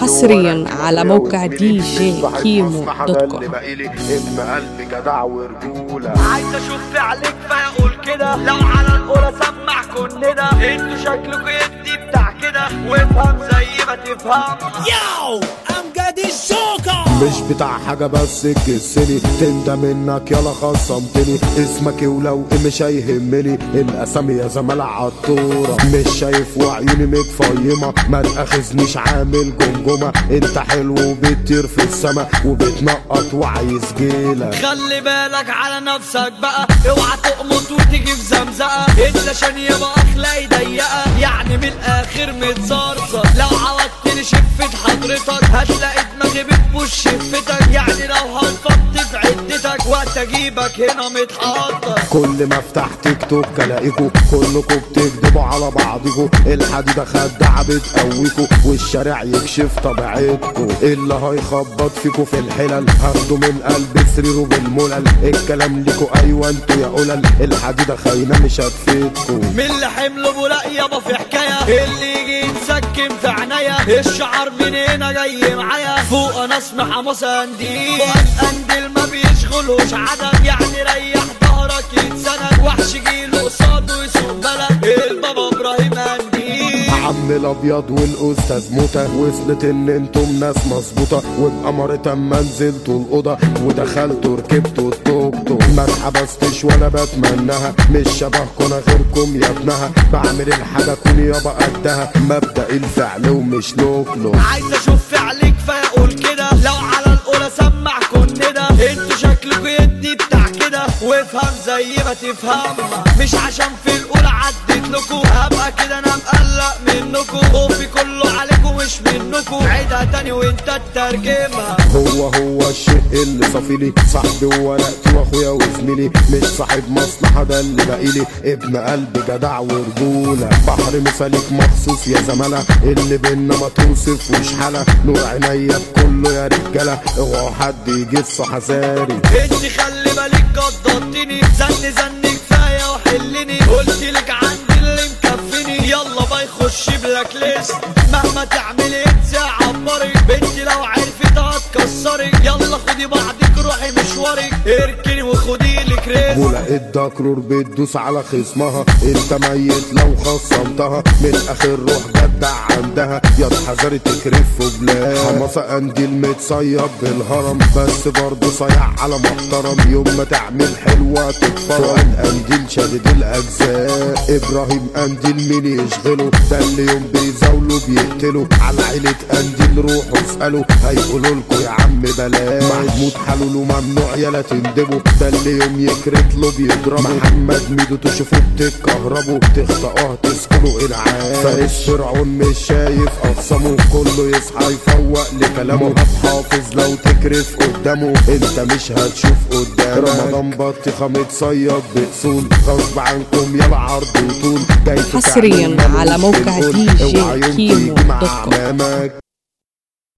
حصريا على موقع دي جي كيمو dot com قلبي جدع ورجولة عايز أشوف فعلك فأقول كده. لو على الأولى سمع كلنا إنتوا شكلكوا يدي بتاع كده. وافهم زي ما تفهم الجوكر مش بتاع حاجة بس تكسني. تندى منك يلا خصمتني. اسمك ولو مش هيهمني الاسامي يا زمالة عالطورة. مش شايف وعيوني متفيمة. ما تأخذنيش عامل جمجمة. انت حلو وبتطير في السما. وبتنقط وعايز جيلك خلي بالك على نفسك بقى. اوعى تقمط وتيجي في زمزقة. انت عشان يبقى اخلاقي ضيقة. يعني من الآخر متزرزر. لو عودتني شفت حضرتك هتلاقي شفتك يعني لو هنفض في عدتك وقت اجيبك هنا متحضر كل ما افتح تيك توك الاقيكوا كلكوا بتكدبوا على بعضكوا الحديدة خدعة بتقويكوا والشارع يكشف طبيعتكوا اللي هيخبط فيكوا في الحلل هاخده من قلب سريره بالملل. الكلام ليكوا أيوه أنتوا يا قلل. الحديدة خاينة مش هتفيدكوا من اللي حمله بولاق يابا في حكاية. اللي يتسكن في عينيا الشعر من هنا جاي معايا فوق أنا اسمع حماسه انديل اندل ما بيشغلوش عدد. يعني ريح ظهرك يتسند. وحش جيله قصاده يسوق بلد. البابا إبراهيم انديل عم الأبيض والأستاذ موتى وصلت إن أنتم ناس مظبوطة. وبأمرة اما نزلتوا الاوضه ودخلتوا ركبتوا التوك توك ما اتحبستش ولا بتمناها مش شبهكم أنا غيركم يا ابنها. بعمل الحاجة كون يابا قدها مبدأ الفعل ومش لوك عايز أشوف فعلك فأقول كده. لو على الأولى سمع كلنا أنتوا شكلكوا يدي بتاع كده. وافهم زي ما تفهم. مش عشان في الأولى عدت لكم. هبقى كده أنا مقلق منكم. خوفي كله عليكم مش منكم. عيدها تاني وانت تترجمها. هو هو الشيء اللي صافيلي صاحبي وورقتي واخويا وزميلي مش صاحب مصلحة ده اللي باقيلي ابن قلب جدع ورجولة. بحر مثاليك مخصوص يا زمالة. اللي بينا ما توصفوش حالة. نور عينيا بكله يا رجالة. اوعوا حد يجس حذاري انت خلي بالك قضتني زن زن كفاية وحلني. قلت لك عندي اللي مكفيني. يلا bye خش black list. مهما تعملي بعضك روحي مشوارك. اركني وخدي لك rest ولقيت دكرور بتدوس على خصمها. إنت ميت لو خصمتها. من الآخر روح جدع عندها. يا حذري تكرف بلاد حماسة قنديل متصيب بالهرم. بس برضه صيع على محترم. يوم ما تعمل حلوة تتفرج قنديل شادد الأجزاء. إبراهيم قنديل مين يشغله ده اللي يوم بيزاولوا بيقتلوا على عيلة قنديل روحوا اسألوا هيقولوا لكم يا عم بلاش. محمود حلول وممنوع يلا تندبوا ده اللي يوم يكرت له بيضربوا. محمد ميدو تشوفوا بتتكهربوا. تخطئوها تسكنوا العاب فارس فرعون مش شايف أقسامه. كله يصحى يفوق لكلامه. هتحافظ لو تكرف قدامه. انت مش هتشوف قدامك. رمضان بطيخه متصيد باصول غصب عنكم يلا عرض وطول. حصرياً على موقع. دي جي كيمو دوت كوم.